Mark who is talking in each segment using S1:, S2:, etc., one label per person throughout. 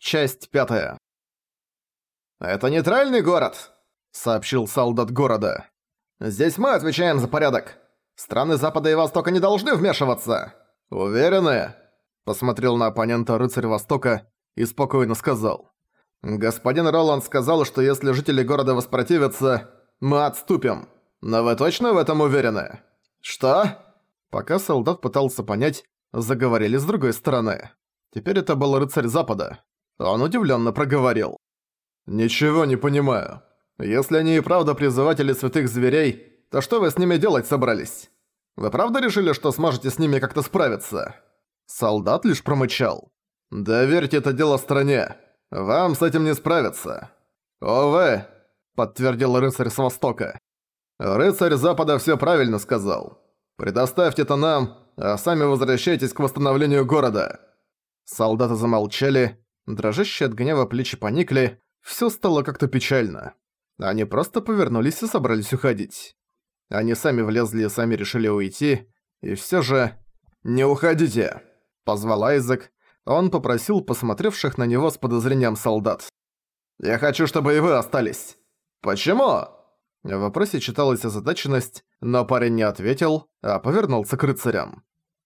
S1: Часть пятая. «Это нейтральный город», — сообщил солдат города. «Здесь мы отвечаем за порядок. Страны Запада и Востока не должны вмешиваться. Уверены?» Посмотрел на оппонента рыцарь Востока и спокойно сказал. «Господин Роланд сказал, что если жители города воспротивятся, мы отступим. Но вы точно в этом уверены?» «Что?» Пока солдат пытался понять, заговорили с другой стороны. Теперь это был рыцарь Запада. Он удивленно проговорил. «Ничего не понимаю. Если они и правда призыватели святых зверей, то что вы с ними делать собрались? Вы правда решили, что сможете с ними как-то справиться?» Солдат лишь промычал. «Доверьте это дело стране. Вам с этим не справиться». «Ове», — подтвердил рыцарь с Востока. «Рыцарь Запада все правильно сказал. Предоставьте это нам, а сами возвращайтесь к восстановлению города». Солдаты замолчали, дрожащие от гнева плечи поникли, все стало как-то печально. Они просто повернулись и собрались уходить. Они сами влезли и сами решили уйти, и все же... «Не уходите!» – позвал Айзек. Он попросил посмотревших на него с подозрением солдат. «Я хочу, чтобы и вы остались!» «Почему?» В вопросе читалась озадаченность, но парень не ответил, а повернулся к рыцарям.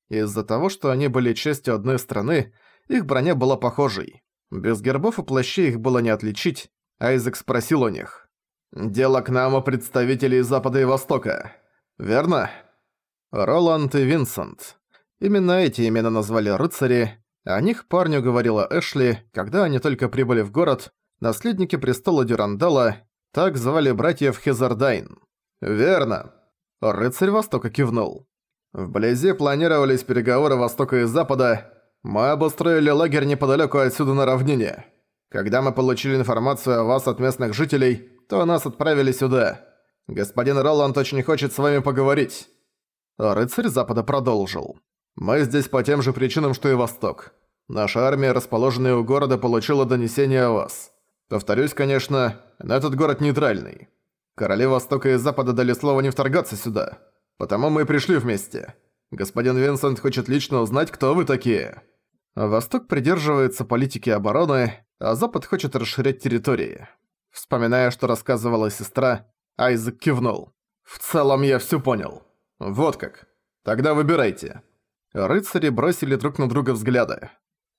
S1: Из-за того, что они были частью одной страны, их броня была похожей. Без гербов и плащей их было не отличить, Айзек спросил у них. «Дело к нам у представителей Запада и Востока, верно?» Роланд и Винсент. Именно эти имена назвали рыцари, о них парню говорила Эшли, когда они только прибыли в город, наследники престола Дюрандала, так звали братьев Хезардайн. «Верно». Рыцарь Востока кивнул. Вблизи планировались переговоры Востока и Запада, мы обустроили лагерь неподалеку отсюда на равнине. Когда мы получили информацию о вас от местных жителей, то нас отправили сюда. Господин Роланд очень хочет с вами поговорить». Рыцарь Запада продолжил. «Мы здесь по тем же причинам, что и Восток. Наша армия, расположенная у города, получила донесение о вас. Повторюсь, конечно, но этот город нейтральный. Короли Востока и Запада дали слово не вторгаться сюда. Потому мы пришли вместе. Господин Винсент хочет лично узнать, кто вы такие». Восток придерживается политики обороны, а Запад хочет расширять территории. Вспоминая, что рассказывала сестра, Айзек кивнул. «В целом я всё понял. Вот как. Тогда выбирайте». Рыцари бросили друг на друга взгляды.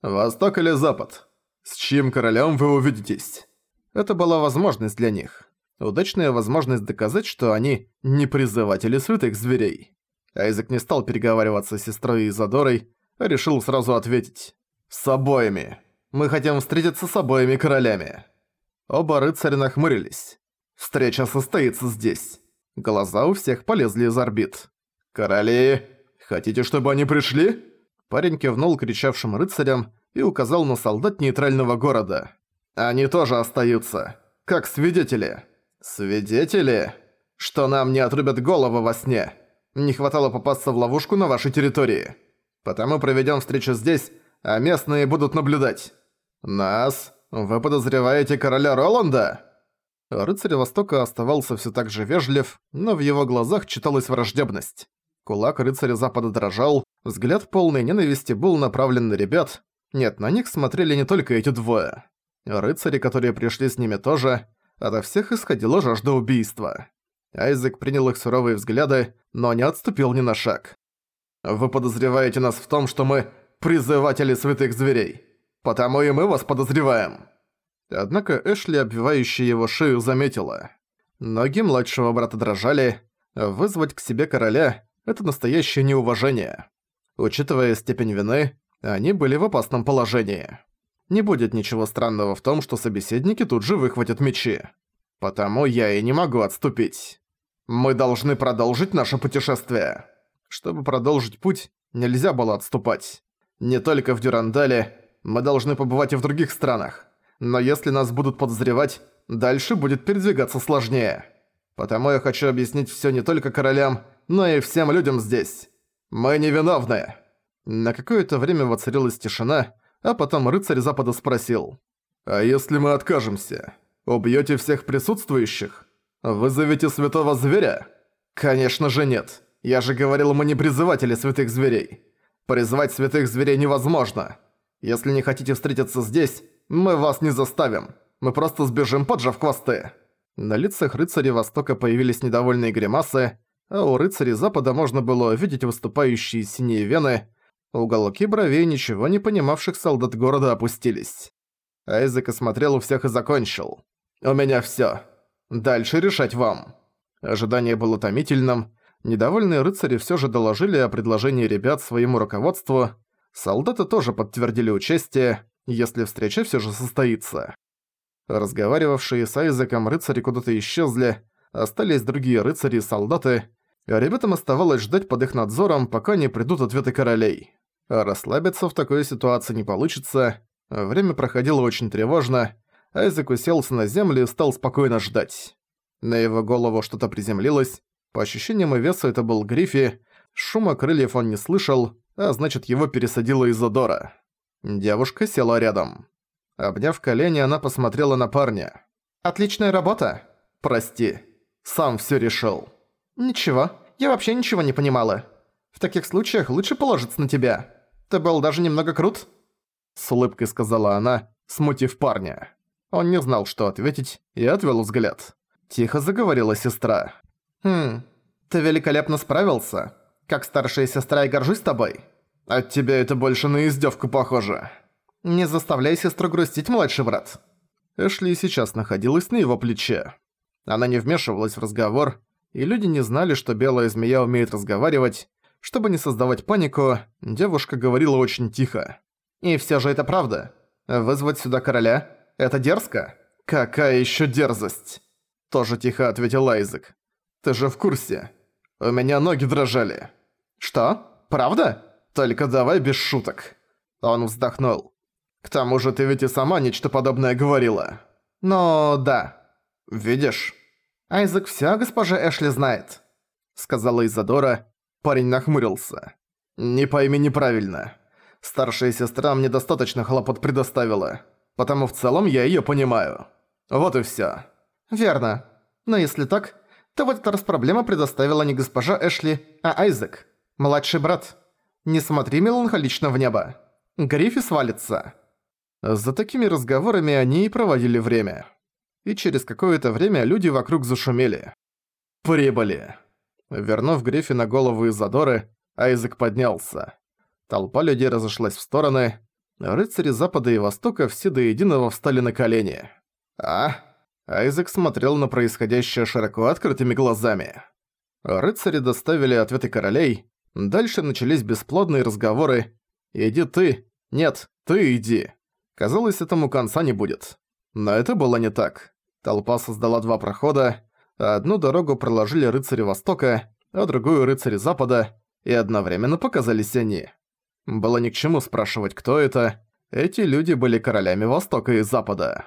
S1: «Восток или Запад? С чьим королем вы увидитесь?» Это была возможность для них. Удачная возможность доказать, что они не призыватели святых зверей. Айзек не стал переговариваться с сестрой Изодорой, решил сразу ответить. «С обоими. Мы хотим встретиться с обоими королями». Оба рыцаря нахмурились. «Встреча состоится здесь». Глаза у всех полезли из орбит. «Короли, хотите, чтобы они пришли?» Парень кивнул кричавшим рыцарям и указал на солдат нейтрального города. «Они тоже остаются. Как свидетели». «Свидетели? Что нам не отрубят голову во сне? Не хватало попасться в ловушку на вашей территории». Потому проведем встречу здесь, а местные будут наблюдать. Нас? Вы подозреваете короля Роланда? Рыцарь Востока оставался все так же вежлив, но в его глазах читалась враждебность. Кулак рыцаря Запада дрожал, взгляд полной ненависти был направлен на ребят. Нет, на них смотрели не только эти двое. Рыцари, которые пришли с ними тоже, ото всех исходила жажда убийства. Айзек принял их суровые взгляды, но не отступил ни на шаг. Вы подозреваете нас в том, что мы призыватели святых зверей. Потому и мы вас подозреваем». Однако Эшли, обвивающая его шею, заметила. Ноги младшего брата дрожали. Вызвать к себе короля – это настоящее неуважение. Учитывая степень вины, они были в опасном положении. Не будет ничего странного в том, что собеседники тут же выхватят мечи. Потому я и не могу отступить. Мы должны продолжить наше путешествие. Чтобы продолжить путь, нельзя было отступать. Не только в Дюрандале, мы должны побывать и в других странах. Но если нас будут подозревать, дальше будет передвигаться сложнее. Потому я хочу объяснить всё не только королям, но и всем людям здесь. Мы невиновны. На какое-то время воцарилась тишина, а потом рыцарь Запада спросил. «А если мы откажемся? Убьёте всех присутствующих? Вызовете святого зверя?» «Конечно же нет. Я же говорил, мы не призыватели святых зверей. Призвать святых зверей невозможно. Если не хотите встретиться здесь, Мы вас не заставим. Мы просто сбежим, поджав хвосты». На лицах рыцарей Востока появились недовольные гримасы, а у рыцарей Запада можно было увидеть выступающие синие вены, уголки бровей ничего не понимавших солдат города опустились. Айзек осмотрел у всех и закончил. «У меня всё. Дальше решать вам». Ожидание было томительным. Недовольные рыцари всё же доложили о предложении ребят своему руководству. Солдаты тоже подтвердили участие, если встреча всё же состоится. Разговаривавшие с Айзеком рыцари куда-то исчезли, остались другие рыцари и солдаты, а ребятам оставалось ждать под их надзором, пока не придут ответы королей. А расслабиться в такой ситуации не получится, время проходило очень тревожно, Айзек уселся на землю и стал спокойно ждать. На его голову что-то приземлилось, по ощущениям и весу это был Гриффи, шума крыльев он не слышал, а значит его пересадило Изодора. Девушка села рядом. Обняв колени, она посмотрела на парня. «Отличная работа!» «Прости, сам всё решил». «Ничего, я вообще ничего не понимала. В таких случаях лучше положиться на тебя. Ты был даже немного крут?» С улыбкой сказала она, смутив парня. Он не знал, что ответить, и отвел взгляд. Тихо заговорила сестра. «Хм, ты великолепно справился. Как старшая сестра я горжусь тобой. От тебя это больше на издевку похоже». «Не заставляй сестру грустить, младший брат». Эшли сейчас находилась на его плече. Она не вмешивалась в разговор, и люди не знали, что белая змея умеет разговаривать. Чтобы не создавать панику, девушка говорила очень тихо. «И всё же это правда. Вызвать сюда короля? Это дерзко?» «Какая ещё дерзость?» Тоже тихо ответил Айзек. «Ты же в курсе. У меня ноги дрожали». «Что? Правда? Только давай без шуток». Он вздохнул. К тому же ты ведь и сама нечто подобное говорила. Но да. Видишь? Айзек вся госпожа Эшли знает. Сказала Изадора. Парень нахмурился. Не пойми неправильно. Старшая сестра мне достаточно хлопот предоставила. Потому в целом я её понимаю. Вот и всё. Верно. Но если так, то в этот раз проблема предоставила не госпожа Эшли, а Айзек. Младший брат. Не смотри меланхолично в небо. Гриффи свалится. За такими разговорами они и проводили время. И через какое-то время люди вокруг зашумели. «Прибыли!» Вернув Гриффи на голову Изадоры, Айзек поднялся. Толпа людей разошлась в стороны. Рыцари Запада и Востока все до единого встали на колени. «А?» Айзек смотрел на происходящее широко открытыми глазами. Рыцари доставили ответы королей. Дальше начались бесплодные разговоры. «Иди ты». «Нет, ты иди». Казалось, этому конца не будет. Но это было не так. Толпа создала два прохода, одну дорогу проложили рыцари Востока, а другую рыцари Запада, и одновременно показались они. Было ни к чему спрашивать, кто это. Эти люди были королями Востока и Запада.